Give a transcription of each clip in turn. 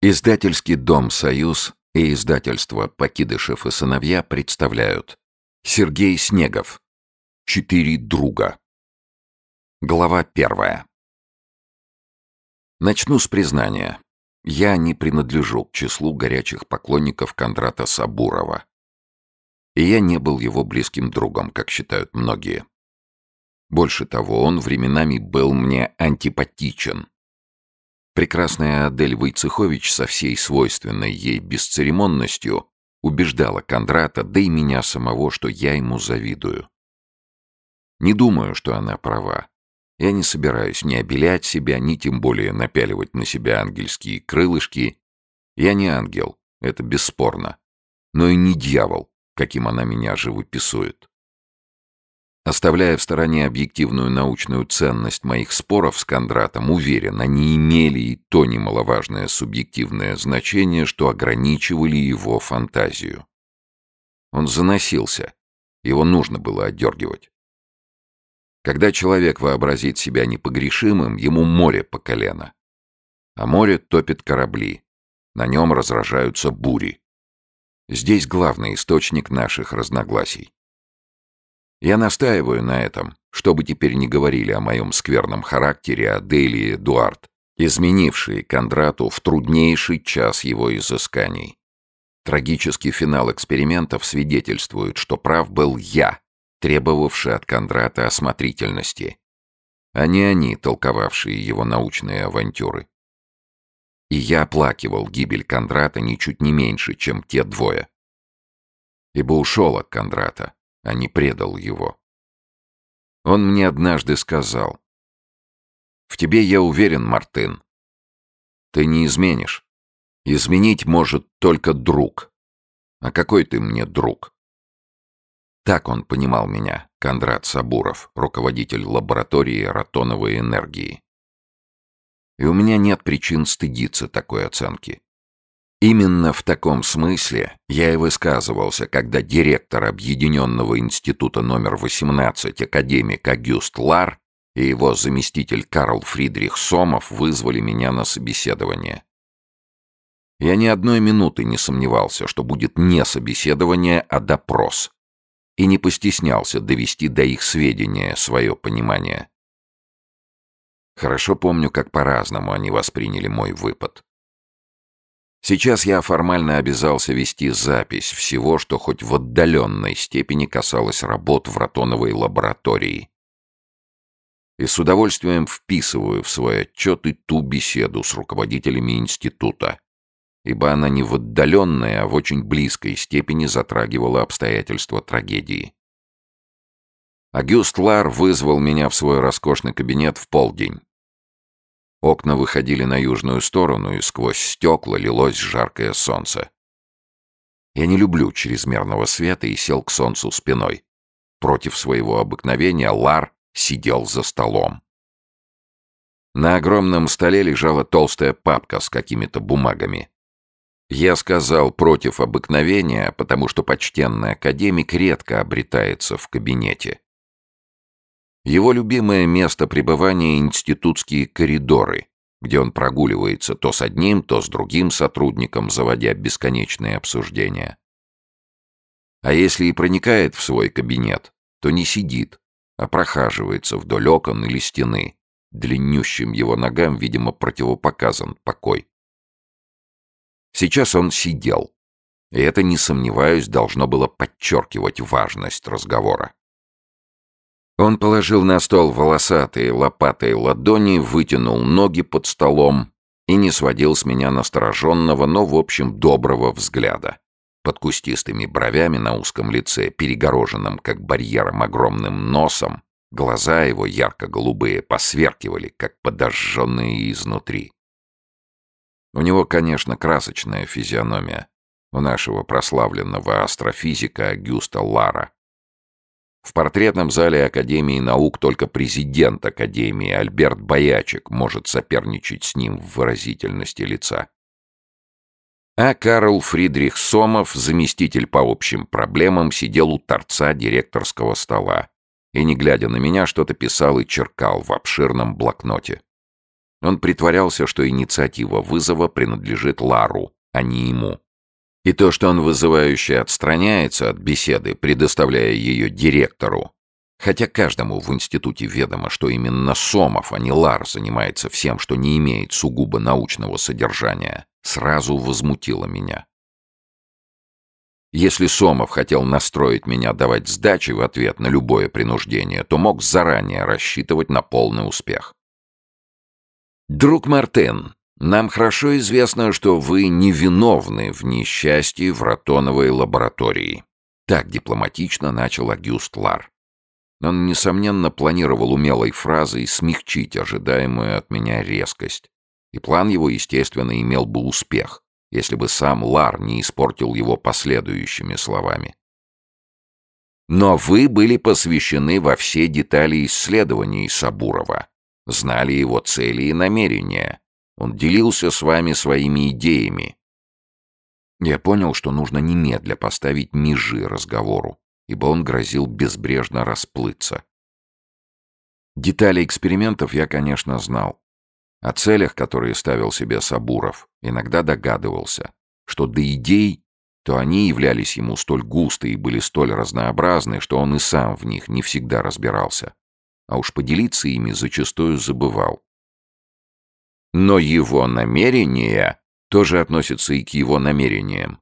Издательский дом «Союз» и издательство «Покидышев и сыновья» представляют Сергей Снегов «Четыре друга» Глава первая Начну с признания. Я не принадлежу к числу горячих поклонников Кондрата Сабурова. И я не был его близким другом, как считают многие. Больше того, он временами был мне антипатичен, Прекрасная Адель Войцехович со всей свойственной ей бесцеремонностью убеждала Кондрата, да и меня самого, что я ему завидую. Не думаю, что она права. Я не собираюсь ни обелять себя, ни тем более напяливать на себя ангельские крылышки. Я не ангел, это бесспорно. Но и не дьявол, каким она меня живописует. Оставляя в стороне объективную научную ценность моих споров с Кондратом, уверен, они имели и то немаловажное субъективное значение, что ограничивали его фантазию. Он заносился, его нужно было отдергивать. Когда человек вообразит себя непогрешимым, ему море по колено. А море топит корабли, на нем разражаются бури. Здесь главный источник наших разногласий. Я настаиваю на этом, чтобы теперь не говорили о моем скверном характере Адели и Эдуард, изменившие Кондрату в труднейший час его изысканий. Трагический финал экспериментов свидетельствует, что прав был я, требовавший от Кондрата осмотрительности, а не они, толковавшие его научные авантюры. И я оплакивал гибель Кондрата ничуть не меньше, чем те двое. Ибо ушел от Кондрата, а не предал его. Он мне однажды сказал, «В тебе я уверен, Мартын. Ты не изменишь. Изменить может только друг. А какой ты мне друг?» Так он понимал меня, Кондрат Сабуров, руководитель лаборатории ротоновой энергии. И у меня нет причин стыдиться такой оценки. Именно в таком смысле я и высказывался, когда директор Объединенного института номер 18 академик Агюст Лар и его заместитель Карл Фридрих Сомов вызвали меня на собеседование. Я ни одной минуты не сомневался, что будет не собеседование, а допрос, и не постеснялся довести до их сведения свое понимание. Хорошо помню, как по-разному они восприняли мой выпад. Сейчас я формально обязался вести запись всего, что хоть в отдаленной степени касалось работ в ротоновой лаборатории. И с удовольствием вписываю в свой отчет и ту беседу с руководителями института, ибо она не в отдаленной, а в очень близкой степени затрагивала обстоятельства трагедии. Агюст Лар вызвал меня в свой роскошный кабинет в полдень. Окна выходили на южную сторону, и сквозь стекла лилось жаркое солнце. Я не люблю чрезмерного света и сел к солнцу спиной. Против своего обыкновения Лар сидел за столом. На огромном столе лежала толстая папка с какими-то бумагами. Я сказал против обыкновения, потому что почтенный академик редко обретается в кабинете. Его любимое место пребывания — институтские коридоры, где он прогуливается то с одним, то с другим сотрудником, заводя бесконечные обсуждения. А если и проникает в свой кабинет, то не сидит, а прохаживается вдоль окон или стены. Длиннющим его ногам, видимо, противопоказан покой. Сейчас он сидел, и это, не сомневаюсь, должно было подчеркивать важность разговора. Он положил на стол волосатые лопатые ладони, вытянул ноги под столом и не сводил с меня настороженного, но, в общем, доброго взгляда. Под кустистыми бровями на узком лице, перегороженным, как барьером, огромным носом, глаза его ярко-голубые посверкивали, как подожженные изнутри. У него, конечно, красочная физиономия. У нашего прославленного астрофизика Агюста Лара. В портретном зале Академии наук только президент Академии Альберт Боячек может соперничать с ним в выразительности лица. А Карл Фридрих Сомов, заместитель по общим проблемам, сидел у торца директорского стола и, не глядя на меня, что-то писал и черкал в обширном блокноте. Он притворялся, что инициатива вызова принадлежит Лару, а не ему. И то, что он вызывающе отстраняется от беседы, предоставляя ее директору, хотя каждому в институте ведомо, что именно Сомов, а не Лар, занимается всем, что не имеет сугубо научного содержания, сразу возмутило меня. Если Сомов хотел настроить меня давать сдачи в ответ на любое принуждение, то мог заранее рассчитывать на полный успех. «Друг Мартен, нам хорошо известно, что вы невиновны в несчастье в ротоновой лаборатории». Так дипломатично начал Агюст Лар. Он, несомненно, планировал умелой фразой смягчить ожидаемую от меня резкость. И план его, естественно, имел бы успех если бы сам Лар не испортил его последующими словами. Но вы были посвящены во все детали исследований Сабурова, знали его цели и намерения. Он делился с вами своими идеями. Я понял, что нужно немедля поставить межи разговору, ибо он грозил безбрежно расплыться. Детали экспериментов я, конечно, знал. О целях, которые ставил себе Сабуров, иногда догадывался, что до идей, то они являлись ему столь густы и были столь разнообразны, что он и сам в них не всегда разбирался, а уж поделиться ими зачастую забывал. Но его намерения тоже относятся и к его намерениям.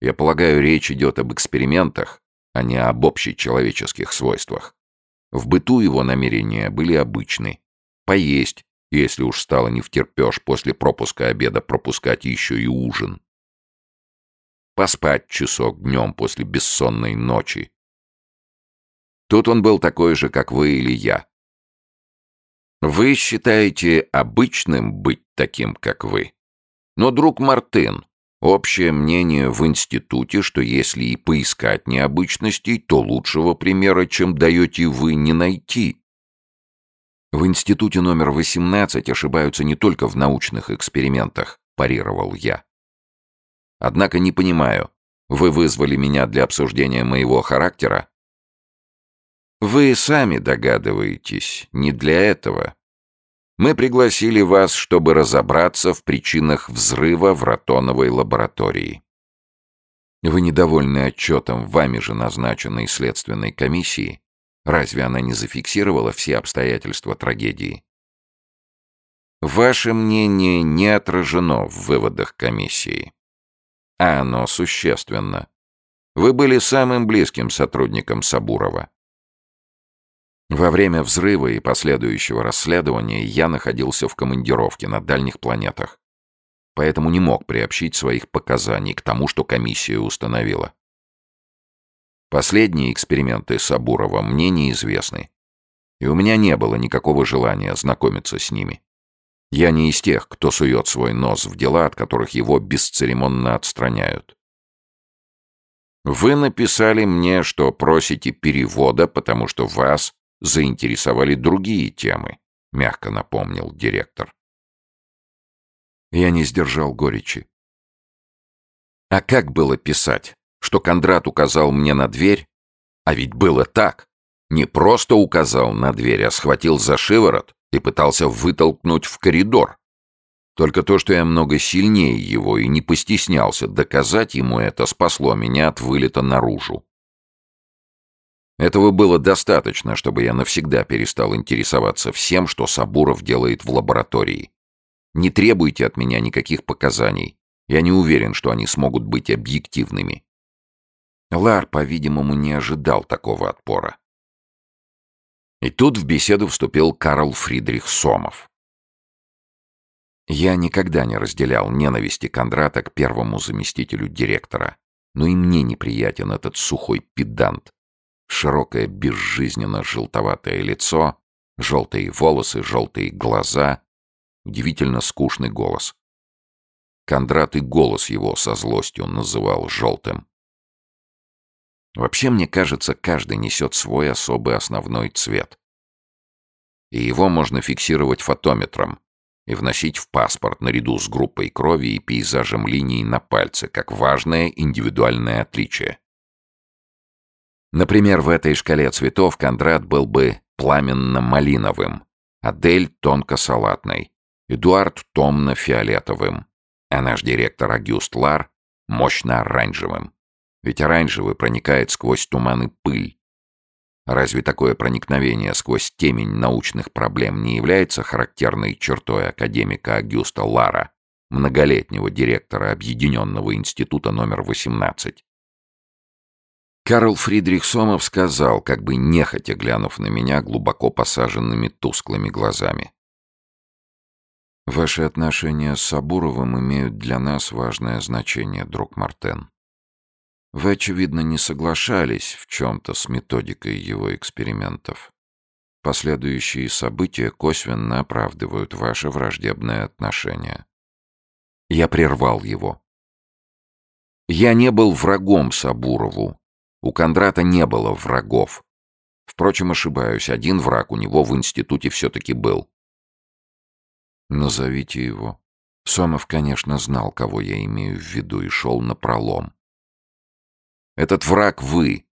Я полагаю, речь идет об экспериментах, а не об общечеловеческих свойствах. В быту его намерения были обычны. Поесть, если уж стало не втерпешь после пропуска обеда пропускать еще и ужин. Поспать часок днем после бессонной ночи. Тут он был такой же, как вы или я. Вы считаете обычным быть таким, как вы. Но, друг Мартын, общее мнение в институте, что если и поискать необычностей, то лучшего примера, чем даете вы, не найти. В институте номер 18 ошибаются не только в научных экспериментах, парировал я. Однако не понимаю, вы вызвали меня для обсуждения моего характера? Вы сами догадываетесь, не для этого. Мы пригласили вас, чтобы разобраться в причинах взрыва в ротоновой лаборатории. Вы недовольны отчетом вами же назначенной следственной комиссии? Разве она не зафиксировала все обстоятельства трагедии? Ваше мнение не отражено в выводах комиссии. А оно существенно. Вы были самым близким сотрудником Сабурова. Во время взрыва и последующего расследования я находился в командировке на дальних планетах, поэтому не мог приобщить своих показаний к тому, что комиссия установила. Последние эксперименты Сабурова мне неизвестны. И у меня не было никакого желания знакомиться с ними. Я не из тех, кто сует свой нос в дела, от которых его бесцеремонно отстраняют. Вы написали мне, что просите перевода, потому что вас заинтересовали другие темы, мягко напомнил директор. Я не сдержал горечи. А как было писать? что Кондрат указал мне на дверь, а ведь было так. Не просто указал на дверь, а схватил за шиворот и пытался вытолкнуть в коридор. Только то, что я много сильнее его и не постеснялся доказать ему это, спасло меня от вылета наружу. Этого было достаточно, чтобы я навсегда перестал интересоваться всем, что Сабуров делает в лаборатории. Не требуйте от меня никаких показаний. Я не уверен, что они смогут быть объективными. Лар, по-видимому, не ожидал такого отпора. И тут в беседу вступил Карл Фридрих Сомов. Я никогда не разделял ненависти Кондрата к первому заместителю директора, но и мне неприятен этот сухой педант. Широкое безжизненно-желтоватое лицо, желтые волосы, желтые глаза, удивительно скучный голос. Кондрат и голос его со злостью называл желтым. Вообще, мне кажется, каждый несет свой особый основной цвет. И его можно фиксировать фотометром и вносить в паспорт наряду с группой крови и пейзажем линий на пальце, как важное индивидуальное отличие. Например, в этой шкале цветов Кондрат был бы пламенно-малиновым, Адель — тонко-салатной, Эдуард томно-фиолетовым, а наш директор Агюст Лар мощно-оранжевым. Ведь оранжевый проникает сквозь туман и пыль. Разве такое проникновение сквозь темень научных проблем не является характерной чертой академика Агюста Лара, многолетнего директора Объединенного института номер 18? Карл Фридрих Сомов сказал, как бы нехотя глянув на меня глубоко посаженными тусклыми глазами. «Ваши отношения с Сабуровым имеют для нас важное значение, друг Мартен. Вы, очевидно, не соглашались в чем-то с методикой его экспериментов. Последующие события косвенно оправдывают ваше враждебное отношение». Я прервал его. Я не был врагом Сабурову, у Кондрата не было врагов. Впрочем, ошибаюсь, один враг у него в институте все-таки был. Назовите его. Сомов, конечно, знал, кого я имею в виду, и шел на пролом. Этот враг вы.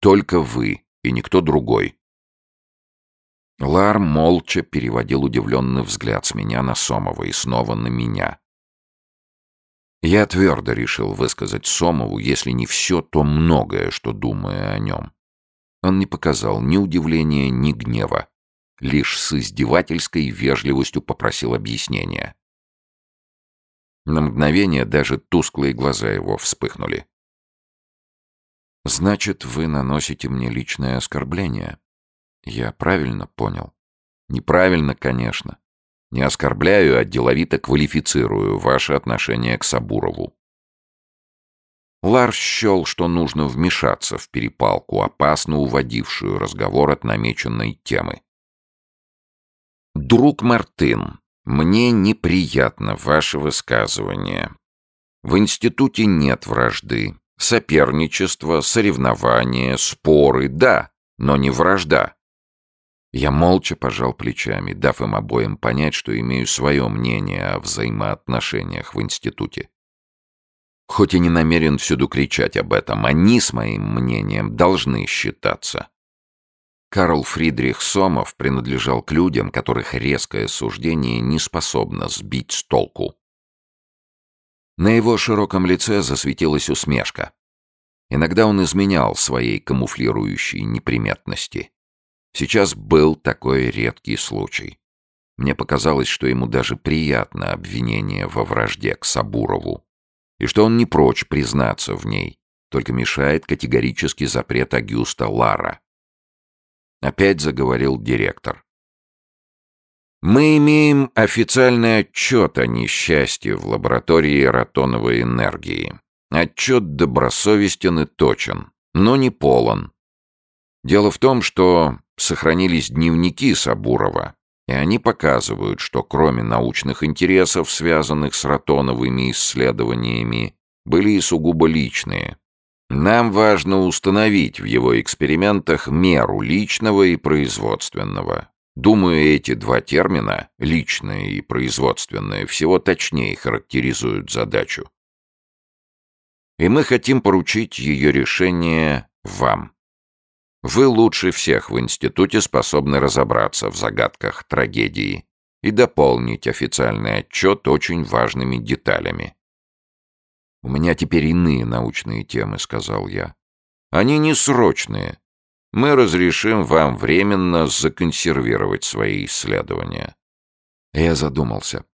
Только вы, и никто другой. Лар молча переводил удивленный взгляд с меня на Сомова и снова на меня. Я твердо решил высказать Сомову, если не все, то многое, что думаю о нем. Он не показал ни удивления, ни гнева. Лишь с издевательской вежливостью попросил объяснения. На мгновение даже тусклые глаза его вспыхнули. «Значит, вы наносите мне личное оскорбление?» «Я правильно понял?» «Неправильно, конечно. Не оскорбляю, а деловито квалифицирую ваше отношение к Сабурову. Ларс счел, что нужно вмешаться в перепалку, опасно уводившую разговор от намеченной темы. «Друг Мартын, мне неприятно ваше высказывание. В институте нет вражды. Соперничество, соревнования, споры — да, но не вражда. Я молча пожал плечами, дав им обоим понять, что имею свое мнение о взаимоотношениях в институте. Хоть и не намерен всюду кричать об этом, они с моим мнением должны считаться. Карл Фридрих Сомов принадлежал к людям, которых резкое суждение не способно сбить с толку. На его широком лице засветилась усмешка. Иногда он изменял своей камуфлирующей неприметности. Сейчас был такой редкий случай. Мне показалось, что ему даже приятно обвинение во вражде к Сабурову, и что он не прочь признаться в ней, только мешает категорический запрет Агюста Лара. Опять заговорил директор. Мы имеем официальный отчет о несчастье в лаборатории ротоновой энергии. Отчет добросовестен и точен, но не полон. Дело в том, что сохранились дневники Сабурова, и они показывают, что кроме научных интересов, связанных с ротоновыми исследованиями, были и сугубо личные. Нам важно установить в его экспериментах меру личного и производственного. Думаю, эти два термина, личное и производственное, всего точнее характеризуют задачу. И мы хотим поручить ее решение вам. Вы лучше всех в институте способны разобраться в загадках трагедии и дополнить официальный отчет очень важными деталями. «У меня теперь иные научные темы», — сказал я. «Они не срочные. Мы разрешим вам временно законсервировать свои исследования». Я задумался.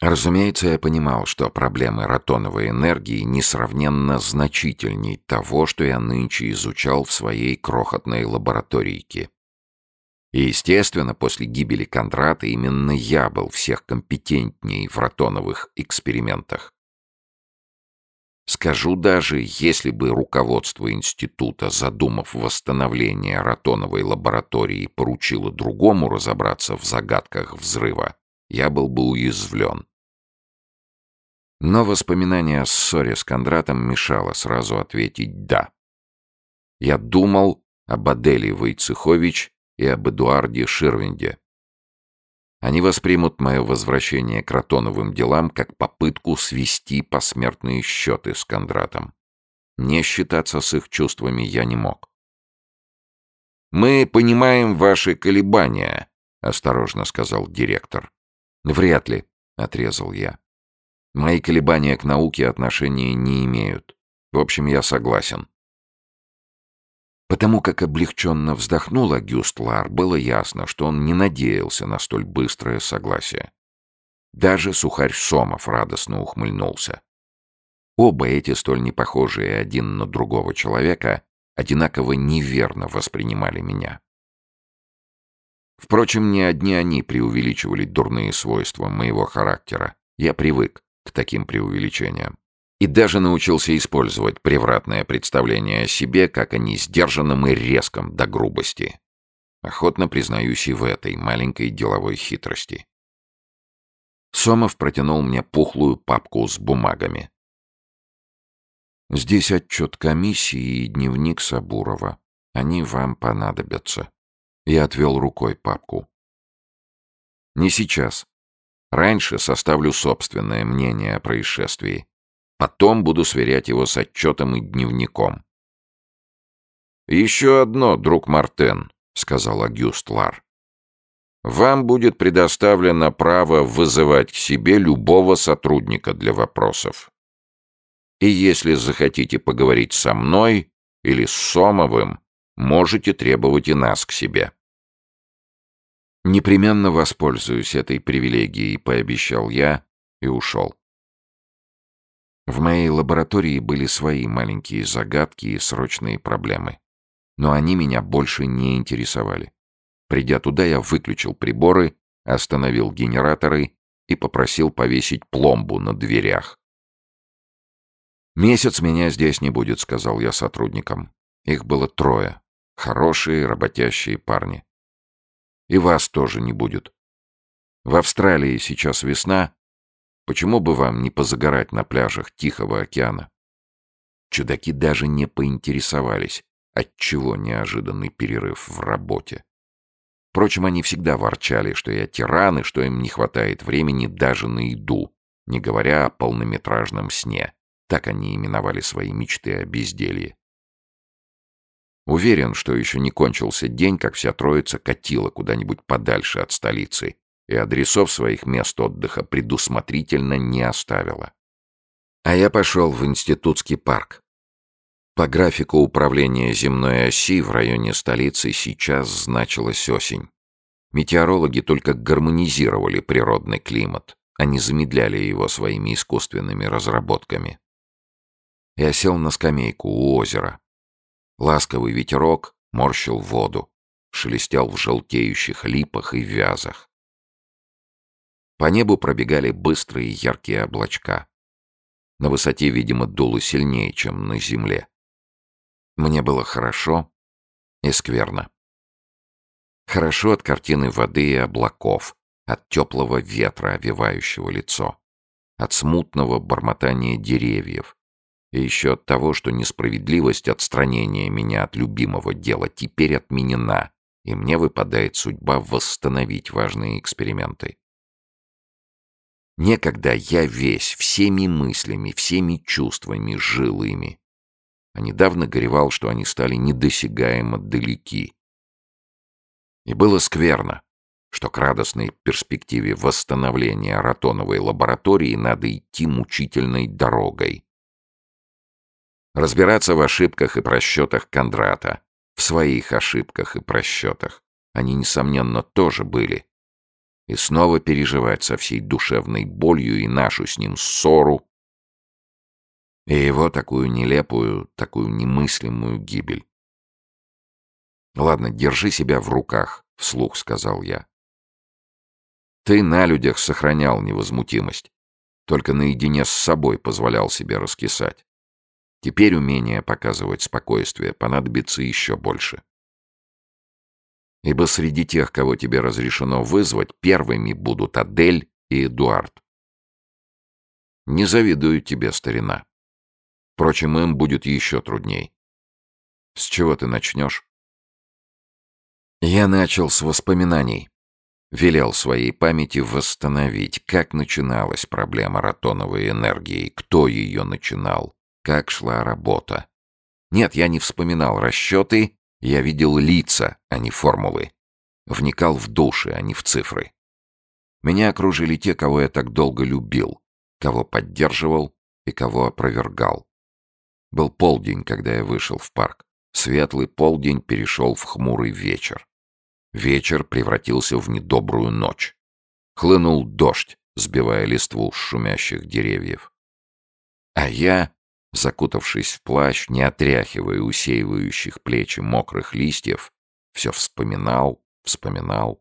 Разумеется, я понимал, что проблемы ротоновой энергии несравненно значительней того, что я нынче изучал в своей крохотной лабораторийке. И, естественно, после гибели Кондрата именно я был всех компетентней в ротоновых экспериментах. Скажу даже, если бы руководство института, задумав восстановление ротоновой лаборатории, поручило другому разобраться в загадках взрыва, я был бы уязвлен. Но воспоминание о ссоре с Кондратом мешало сразу ответить «да». Я думал об Аделе Войцехович и об Эдуарде Ширвинде. Они воспримут мое возвращение к Ротоновым делам как попытку свести посмертные счеты с Кондратом. Не считаться с их чувствами я не мог. «Мы понимаем ваши колебания», — осторожно сказал директор. «Вряд ли», — отрезал я. «Мои колебания к науке отношения не имеют. В общем, я согласен». Потому как облегченно вздохнул Агюст Лар, было ясно, что он не надеялся на столь быстрое согласие. Даже сухарь Сомов радостно ухмыльнулся. Оба эти столь непохожие один на другого человека одинаково неверно воспринимали меня. Впрочем, не одни они преувеличивали дурные свойства моего характера. Я привык к таким преувеличениям. И даже научился использовать превратное представление о себе как о несдержанном и резком до грубости. Охотно признаюсь и в этой маленькой деловой хитрости. Сомов протянул мне пухлую папку с бумагами. «Здесь отчет комиссии и дневник Сабурова. Они вам понадобятся». Я отвел рукой папку. «Не сейчас. Раньше составлю собственное мнение о происшествии. Потом буду сверять его с отчетом и дневником». «Еще одно, друг Мартен», — сказал Агюст Лар. «Вам будет предоставлено право вызывать к себе любого сотрудника для вопросов. И если захотите поговорить со мной или с Сомовым, можете требовать и нас к себе». «Непременно воспользуюсь этой привилегией», — пообещал я и ушел. В моей лаборатории были свои маленькие загадки и срочные проблемы. Но они меня больше не интересовали. Придя туда, я выключил приборы, остановил генераторы и попросил повесить пломбу на дверях. «Месяц меня здесь не будет», — сказал я сотрудникам. Их было трое. Хорошие, работящие парни. И вас тоже не будет. В Австралии сейчас весна. Почему бы вам не позагорать на пляжах Тихого океана? Чудаки даже не поинтересовались, отчего неожиданный перерыв в работе. Впрочем, они всегда ворчали, что я тиран и что им не хватает времени даже на еду, не говоря о полнометражном сне. Так они именовали свои мечты о безделье. Уверен, что еще не кончился день, как вся троица катила куда-нибудь подальше от столицы и адресов своих мест отдыха предусмотрительно не оставила. А я пошел в институтский парк. По графику управления земной оси в районе столицы сейчас значилась осень. Метеорологи только гармонизировали природный климат, а не замедляли его своими искусственными разработками. Я сел на скамейку у озера, Ласковый ветерок морщил воду, шелестел в желтеющих липах и вязах. По небу пробегали быстрые яркие облачка. На высоте, видимо, дуло сильнее, чем на земле. Мне было хорошо и скверно. Хорошо от картины воды и облаков, от теплого ветра, овивающего лицо, от смутного бормотания деревьев, и еще от того, что несправедливость отстранения меня от любимого дела теперь отменена, и мне выпадает судьба восстановить важные эксперименты. Некогда я весь, всеми мыслями, всеми чувствами жил ими. А недавно горевал, что они стали недосягаемо далеки. И было скверно, что к радостной перспективе восстановления ротоновой лаборатории надо идти мучительной дорогой, Разбираться в ошибках и просчетах Кондрата. В своих ошибках и просчетах. Они, несомненно, тоже были. И снова переживать со всей душевной болью и нашу с ним ссору. И его такую нелепую, такую немыслимую гибель. «Ладно, держи себя в руках», — вслух сказал я. «Ты на людях сохранял невозмутимость, только наедине с собой позволял себе раскисать. Теперь умение показывать спокойствие понадобится еще больше. Ибо среди тех, кого тебе разрешено вызвать, первыми будут Адель и Эдуард. Не завидую тебе, старина. Впрочем, им будет еще трудней. С чего ты начнешь? Я начал с воспоминаний. Велел своей памяти восстановить, как начиналась проблема ротоновой энергии, кто ее начинал, как шла работа. Нет, я не вспоминал расчеты, я видел лица, а не формулы. Вникал в души, а не в цифры. Меня окружили те, кого я так долго любил, кого поддерживал и кого опровергал. Был полдень, когда я вышел в парк. Светлый полдень перешел в хмурый вечер. Вечер превратился в недобрую ночь. Хлынул дождь, сбивая листву с шумящих деревьев. А я, закутавшись в плащ, не отряхивая усеивающих плечи мокрых листьев, все вспоминал, вспоминал